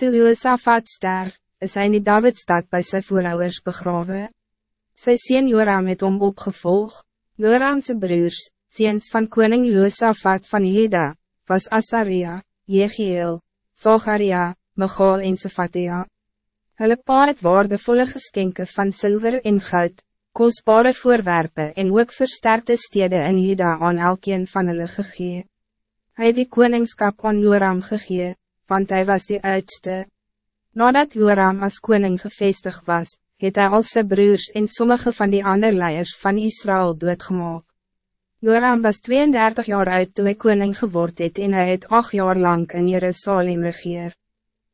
Toe Josaphat sterf, is hy in die Davidstad by sy voorouders begrawe. Sy sien Joram het om opgevolg, Joramse broers, ziens van koning Josaphat van Juda, was Asaria, Jegiel, Zacharia, Michal en Sephatia. Hulle pa het waardevolle geskenke van zilver en goud, kostbare voorwerpen en ook versterkte steden in Juda aan elkeen van hulle gegee. Hy het die koningskap aan Joram gegee, want hij was de oudste. Nadat Joram als koning gevestigd was, het hij al zijn broers en sommige van die andere leiders van Israël doodgemaak. Joram was 32 jaar oud toen hij koning geword het en hij het 8 jaar lang in Jerusalem regeer.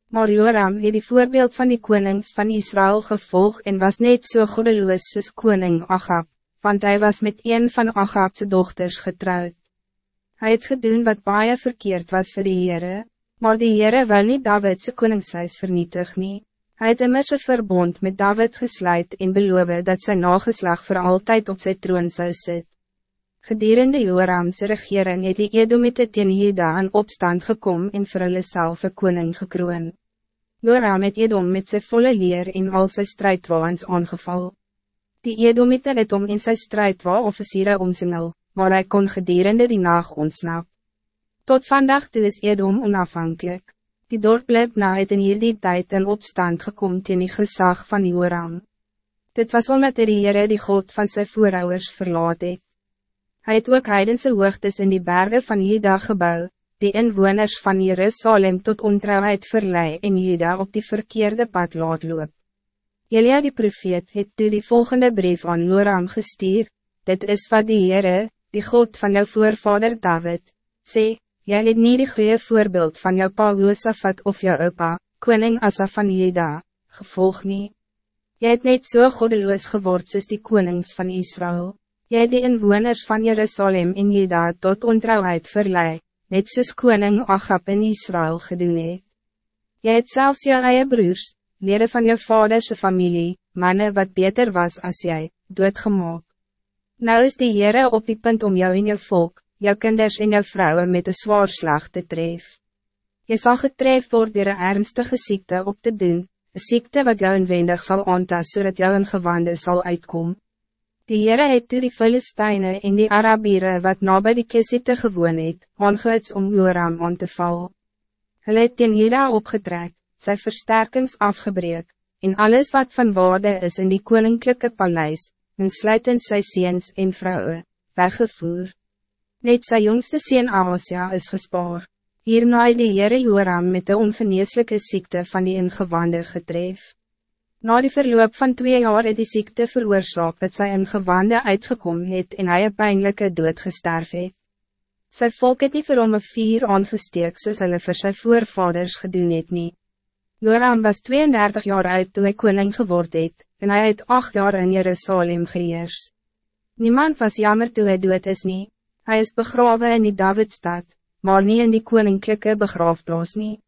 Maar Joram het die voorbeeld van die konings van Israël gevolg en was net zo so goedeloos soos koning Achab, want hij was met een van Achabse dochters getrouwd. Hij het gedoen wat baie verkeerd was voor de Heere, Maar die Heere wil niet Davidse koningshuis vernietig nie. Hy het immers een verbond met David gesluit en beloof dat zijn nageslag voor altijd op zijn troon zou sit. Gedurende Joramse regering het die Edomite teen Juda in opstand gekom en vir hulle self een koning gekroon. Joram het Edom met zijn volle leer en al sy strijdwaans aangeval. Die Edomite het om in sy strijdwa officieren omsingel, maar hij kon gedurende die nacht ontsnap. Tot vandaag toe is Edom onafhankelijk. Die dorp blijft na het in hierdie tijd in opstand gekomen in die gezag van Joram. Dit was omdat de Heere die God van zijn voorouders verlaat het. Hy het ook heidense hoogtes in die bergen van Juda gebouw, die inwoners van Jerusalem tot ontrouwheid verlei en Juda op die verkeerde pad laat loop. Elia die profeet het toe die volgende brief aan Joram gestuur, dit is wat die Heere, die God van jou voorvader David, sê, Jij het niet die goede voorbeeld van jouw pa Josafat of jouw opa, koning Asa van Juda, gevolg niet. Jij het net zo so godeloos geword soos die konings van Israël. Jij het die inwoners van Jerusalem in Juda tot ontrouwheid verlei, net soos koning Achab in Israël gedoen het. Jy het selfs jou eie broers, lede van jou vaderse familie, mannen wat beter was als jij, doodgemaak. Nou is die Heere op die punt om jou in jou volk, jou kinders en jou vrouwen met een zwaar slag te tref. Je zal getref worden door een ernstige ziekte op te doen, een ziekte wat jou inwendig zal aantas, zodat jou een gewande zal uitkomen. Die Heere het toe die Filisteine en die Arabieren wat na by die Kesite gewoon het, aangehuids om Joram aan te val. Hulle het teen Jeda opgetrek, sy versterkings afgebreek, en alles wat van waarde is in die koninklijke paleis, en sluitend sy seens en vrouwen, weggevoerd. Net sy jongste sien Amasja is gespaar. Hierna het die Heere Joram met de ongeneeslijke ziekte van die ingewande getref. Na die verloop van twee jaar het die ziekte veroorzaak dat sy ingewande uitgekom het en hy een pijnlijke dood gesterf het. Sy volk het nie vir hom een vier aangesteek soos hulle vir sy voorvaders gedoen het nie. Joram was 32 jaar oud toen hy koning geword het, en hij het 8 jaar in Jerusalem geheers. Niemand was jammer toe hy dood is nie. Hij is begraven in die Davidstad, maar niet in die koninklijke begraafplaats niet.